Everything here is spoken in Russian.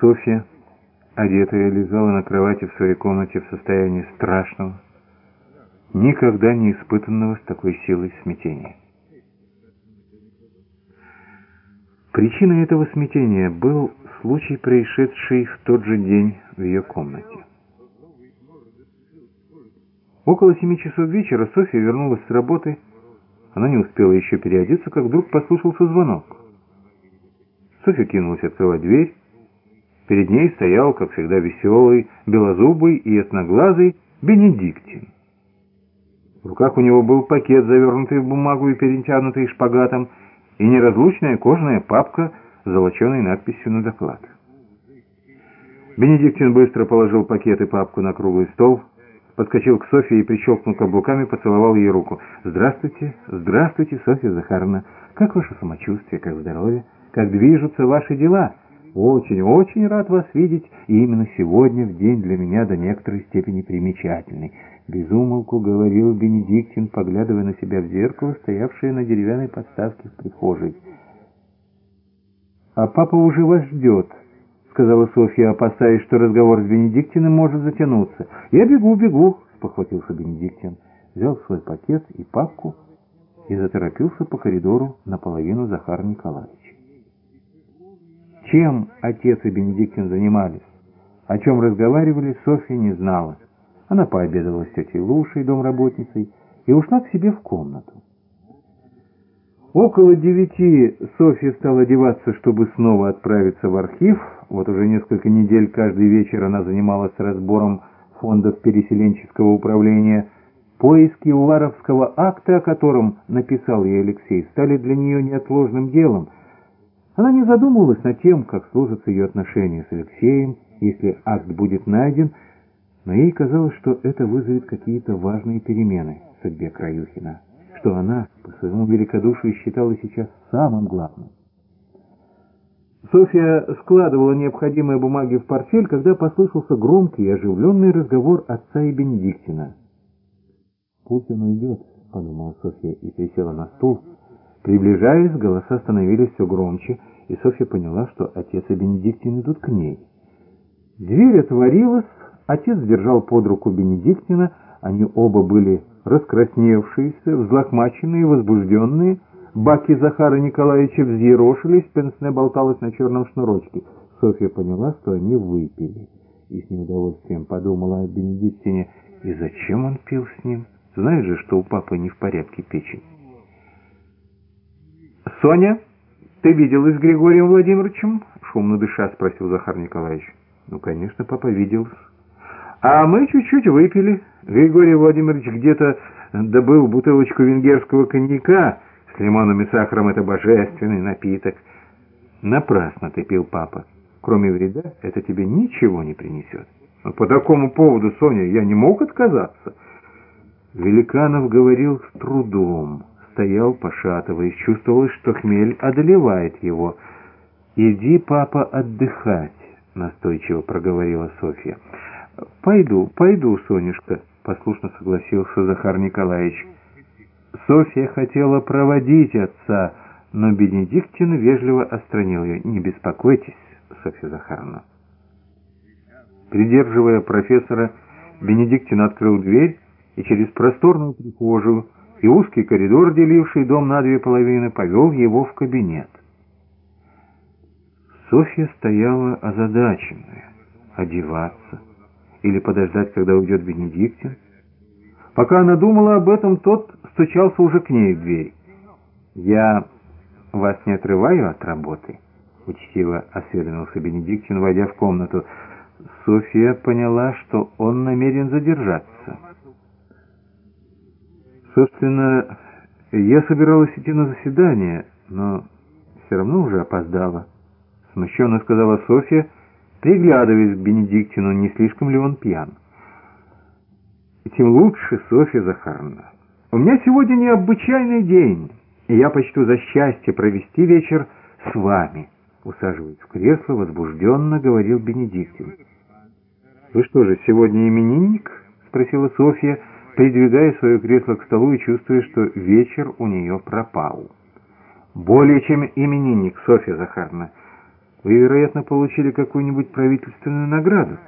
Софья, одетая, лежала на кровати в своей комнате в состоянии страшного, никогда не испытанного с такой силой смятения. Причиной этого смятения был случай, происшедший в тот же день в ее комнате. Около семи часов вечера Софья вернулась с работы. Она не успела еще переодеться, как вдруг послышался звонок. Софья кинулась открывать дверь. Перед ней стоял, как всегда, веселый, белозубый и ясноглазый Бенедиктин. В руках у него был пакет, завернутый в бумагу и перетянутый шпагатом, и неразлучная кожаная папка с золоченой надписью на доклад. Бенедиктин быстро положил пакет и папку на круглый стол, подскочил к Софье и, прищелкнув каблуками, поцеловал ей руку. «Здравствуйте, здравствуйте, Софья Захаровна. Как ваше самочувствие, как здоровье, как движутся ваши дела? Очень, очень рад вас видеть, и именно сегодня, в день для меня до некоторой степени примечательный». Безумолку говорил Бенедиктин, поглядывая на себя в зеркало, стоявшее на деревянной подставке в прихожей. «А папа уже вас ждет», — сказала Софья, опасаясь, что разговор с Бенедиктиным может затянуться. «Я бегу, бегу», — спохватился Бенедиктин, взял свой пакет и папку и заторопился по коридору наполовину Захара Николаевича. Чем отец и Бенедиктин занимались, о чем разговаривали, Софья не знала. Она пообедала с тетей Лушей, домработницей, и ушла к себе в комнату. Около девяти Софья стала одеваться, чтобы снова отправиться в архив. Вот уже несколько недель каждый вечер она занималась разбором фондов переселенческого управления. Поиски Уваровского акта, о котором написал ей Алексей, стали для нее неотложным делом. Она не задумывалась над тем, как сложатся ее отношения с Алексеем, если акт будет найден, но ей казалось, что это вызовет какие-то важные перемены в судьбе Краюхина, что она по своему великодушию считала сейчас самым главным. Софья складывала необходимые бумаги в портфель, когда послышался громкий и оживленный разговор отца и Бенедиктина. «Пусть он уйдет», — подумала Софья и присела на стул. Приближаясь, голоса становились все громче, и Софья поняла, что отец и Бенедиктин идут к ней. Дверь отворилась, Отец держал под руку Бенедиктина, они оба были раскрасневшиеся, взлохмаченные, возбужденные. Баки Захара Николаевича взъерошились, пенсне болталось на черном шнурочке. Софья поняла, что они выпили, и с неудовольствием подумала о Бенедиктине. И зачем он пил с ним? Знает же, что у папы не в порядке печень. «Соня, ты виделась с Григорием Владимировичем?» Шумно дыша спросил Захар Николаевич. «Ну, конечно, папа виделся». А мы чуть-чуть выпили. Григорий Владимирович где-то добыл бутылочку венгерского коньяка с лимоном и сахаром. Это божественный напиток. Напрасно ты пил, папа. Кроме вреда, это тебе ничего не принесет. Но по такому поводу, Соня, я не мог отказаться. Великанов говорил с трудом, стоял, пошатываясь, чувствовалось, что хмель одолевает его. «Иди, папа, отдыхать», — настойчиво проговорила Софья. «Пойду, пойду, Сонюшка», — послушно согласился Захар Николаевич. Софья хотела проводить отца, но Бенедиктин вежливо отстранил ее. «Не беспокойтесь, Софья Захаровна». Придерживая профессора, Бенедиктин открыл дверь и через просторную прихожую и узкий коридор, деливший дом на две половины, повел его в кабинет. Софья стояла озадаченная, одеваться или подождать, когда уйдет Бенедиктин. Пока она думала об этом, тот стучался уже к ней в дверь. «Я вас не отрываю от работы?» — учтиво осведомился Бенедиктин, войдя в комнату. Софья поняла, что он намерен задержаться. «Собственно, я собиралась идти на заседание, но все равно уже опоздала», — смущенно сказала Софья, — приглядываясь к Бенедиктину, не слишком ли он пьян. Тем лучше, Софья Захаровна. У меня сегодня необычайный день, и я почту за счастье провести вечер с вами. Усаживаясь в кресло, возбужденно говорил Бенедиктин. «Вы что же, сегодня именинник?» — спросила Софья, придвигая свое кресло к столу и чувствуя, что вечер у нее пропал. «Более чем именинник, Софья Захаровна. Вы, вероятно, получили какую-нибудь правительственную награду.